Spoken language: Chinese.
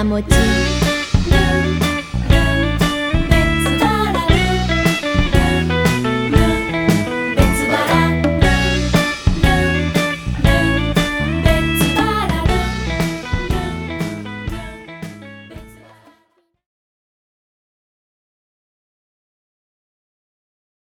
那么近。